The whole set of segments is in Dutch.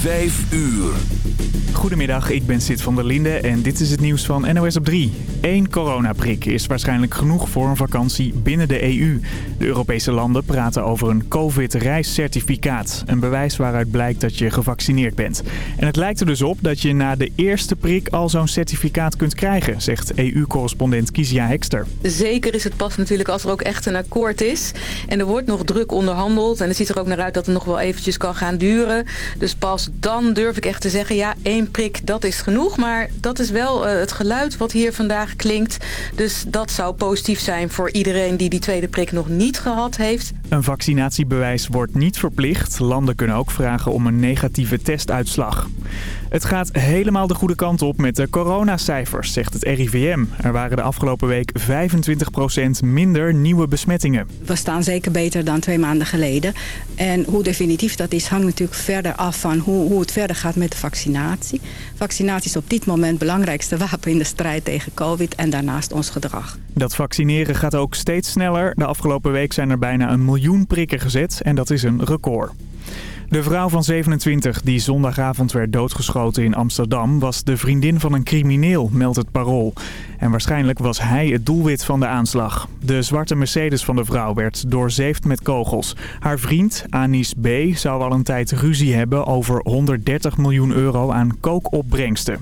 Vijf uur. Goedemiddag, ik ben Sid van der Linde en dit is het nieuws van NOS op 3. Eén coronaprik is waarschijnlijk genoeg voor een vakantie binnen de EU. De Europese landen praten over een covid-reiscertificaat. Een bewijs waaruit blijkt dat je gevaccineerd bent. En het lijkt er dus op dat je na de eerste prik al zo'n certificaat kunt krijgen, zegt EU-correspondent Kizia Hekster. Zeker is het pas natuurlijk als er ook echt een akkoord is. En er wordt nog druk onderhandeld en het ziet er ook naar uit dat het nog wel eventjes kan gaan duren. Dus pas dan durf ik echt te zeggen, ja, één prik, dat is genoeg. Maar dat is wel uh, het geluid wat hier vandaag klinkt. Dus dat zou positief zijn voor iedereen die die tweede prik nog niet gehad heeft. Een vaccinatiebewijs wordt niet verplicht. Landen kunnen ook vragen om een negatieve testuitslag. Het gaat helemaal de goede kant op met de coronacijfers, zegt het RIVM. Er waren de afgelopen week 25% minder nieuwe besmettingen. We staan zeker beter dan twee maanden geleden. En hoe definitief dat is, hangt natuurlijk verder af van hoe, hoe het verder gaat met de vaccinatie. Vaccinatie is op dit moment het belangrijkste wapen in de strijd tegen covid en daarnaast ons gedrag. Dat vaccineren gaat ook steeds sneller. De afgelopen week zijn er bijna een miljoen prikken gezet en dat is een record. De vrouw van 27 die zondagavond werd doodgeschoten in Amsterdam... was de vriendin van een crimineel, meldt het parool. En waarschijnlijk was hij het doelwit van de aanslag. De zwarte Mercedes van de vrouw werd doorzeefd met kogels. Haar vriend, Anis B., zou al een tijd ruzie hebben over 130 miljoen euro aan kookopbrengsten.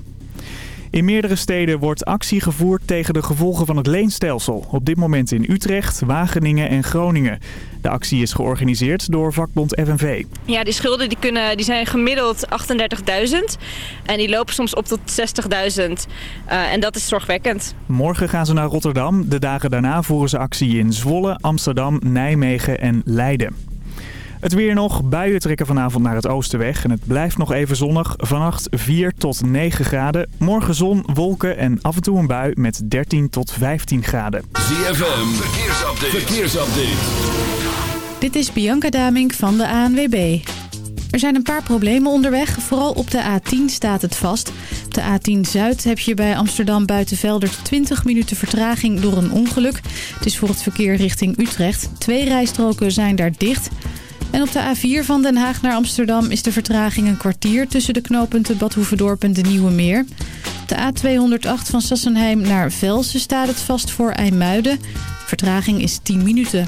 In meerdere steden wordt actie gevoerd tegen de gevolgen van het leenstelsel. Op dit moment in Utrecht, Wageningen en Groningen. De actie is georganiseerd door vakbond FNV. Ja, die schulden die kunnen, die zijn gemiddeld 38.000 en die lopen soms op tot 60.000. Uh, en dat is zorgwekkend. Morgen gaan ze naar Rotterdam. De dagen daarna voeren ze actie in Zwolle, Amsterdam, Nijmegen en Leiden. Het weer nog. Buien trekken vanavond naar het oosten weg. En het blijft nog even zonnig. Vannacht 4 tot 9 graden. Morgen zon, wolken en af en toe een bui met 13 tot 15 graden. ZFM, verkeersupdate. verkeersupdate. Dit is Bianca Damink van de ANWB. Er zijn een paar problemen onderweg. Vooral op de A10 staat het vast. Op de A10 Zuid heb je bij Amsterdam Buitenveldert 20 minuten vertraging door een ongeluk. Het is voor het verkeer richting Utrecht. Twee rijstroken zijn daar dicht... En op de A4 van Den Haag naar Amsterdam is de vertraging een kwartier... tussen de knooppunten Bad Hoevedorp en de Nieuwe Meer. De A208 van Sassenheim naar Velsen staat het vast voor IJmuiden. Vertraging is 10 minuten.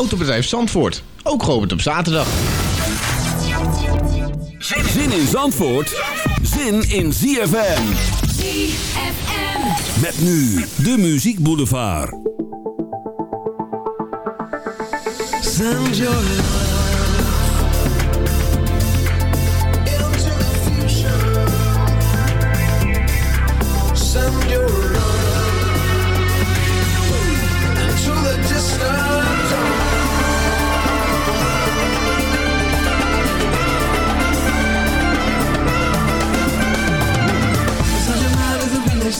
Autobedrijf Zandvoort, ook geopend op zaterdag. Zin in Zandvoort, zin in ZFM. ZFM. Met nu de Muziek Boulevard. Send your love into the future. Send your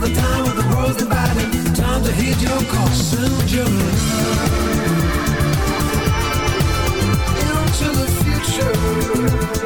The time of the worlds dividing. Time to heed your. Send your into the future.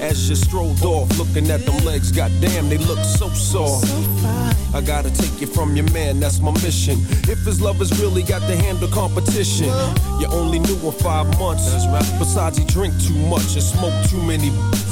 As you strolled off, looking at them legs. Goddamn, they look so soft. I gotta take you from your man, that's my mission. If his love has really got to handle competition, you only knew him five months. Besides, he drink too much and smoke too many.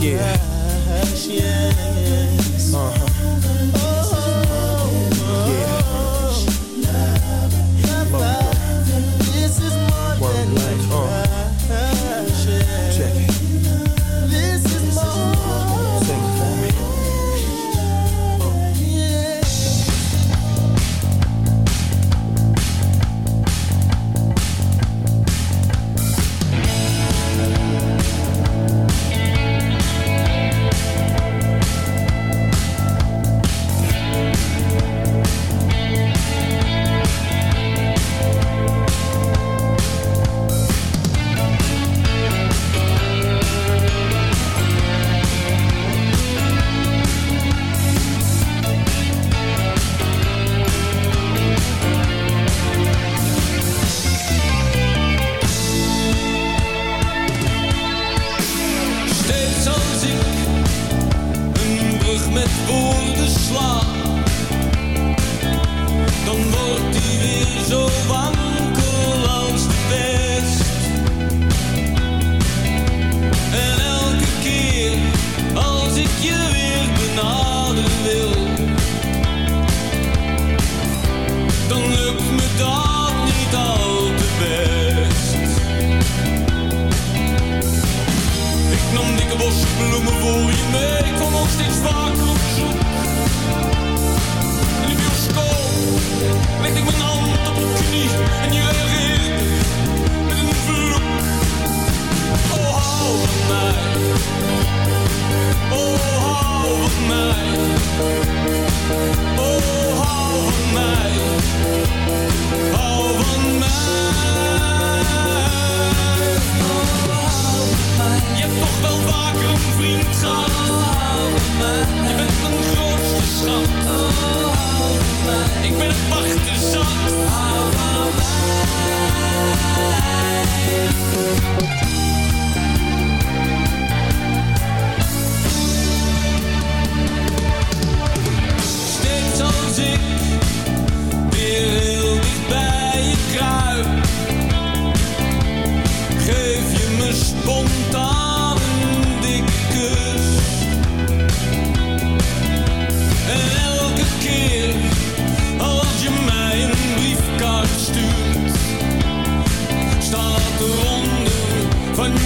Yeah.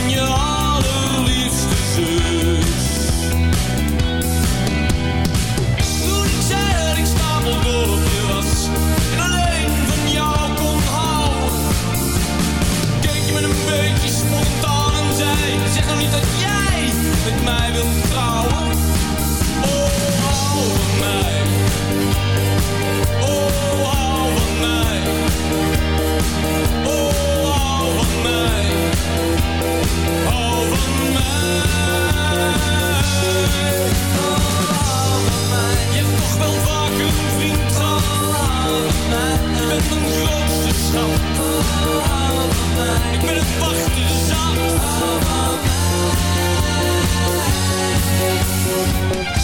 Je allerliefste zus. Toen ik zei dat ik je was en alleen van jou kon houden, keek je met een beetje spontaan en zei: Zeg nou niet dat jij met mij wilt trouwen. Oh, hou van mij. Oh, hou van mij. Oh, Je bent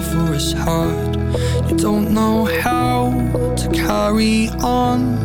for his heart, You don't know how to carry on.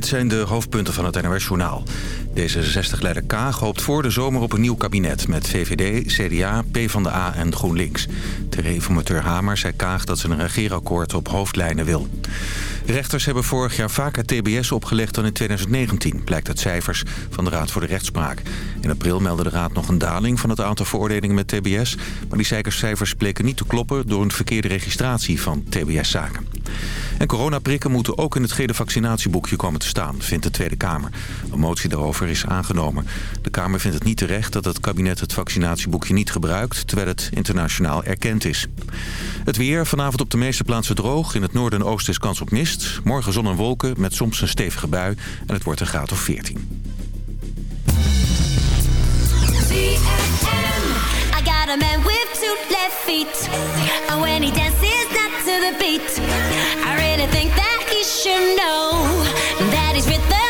dit zijn de hoofdpunten van het NOS-journaal. D66-leider Kaag hoopt voor de zomer op een nieuw kabinet... met VVD, CDA, PvdA en GroenLinks. De reformateur Hamer zei Kaag dat ze een regeerakkoord op hoofdlijnen wil. Rechters hebben vorig jaar vaker TBS opgelegd dan in 2019... blijkt uit cijfers van de Raad voor de Rechtspraak. In april meldde de Raad nog een daling van het aantal veroordelingen met TBS... maar die cijfers bleken niet te kloppen door een verkeerde registratie van TBS-zaken. En coronaprikken moeten ook in het gele vaccinatieboekje komen te staan, vindt de Tweede Kamer. Een motie daarover is aangenomen. De Kamer vindt het niet terecht dat het kabinet het vaccinatieboekje niet gebruikt, terwijl het internationaal erkend is. Het weer, vanavond op de meeste plaatsen droog. In het noorden en oosten is kans op mist. Morgen zon en wolken met soms een stevige bui en het wordt een graad of 14. A man with left feet to think that he should know that he's with the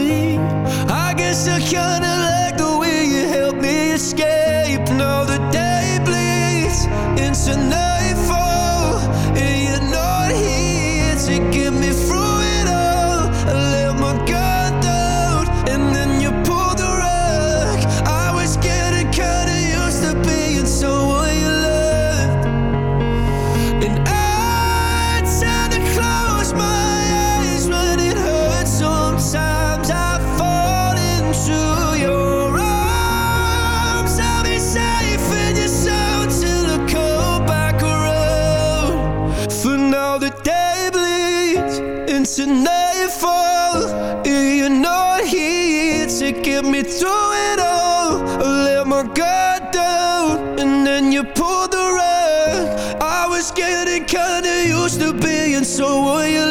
so will you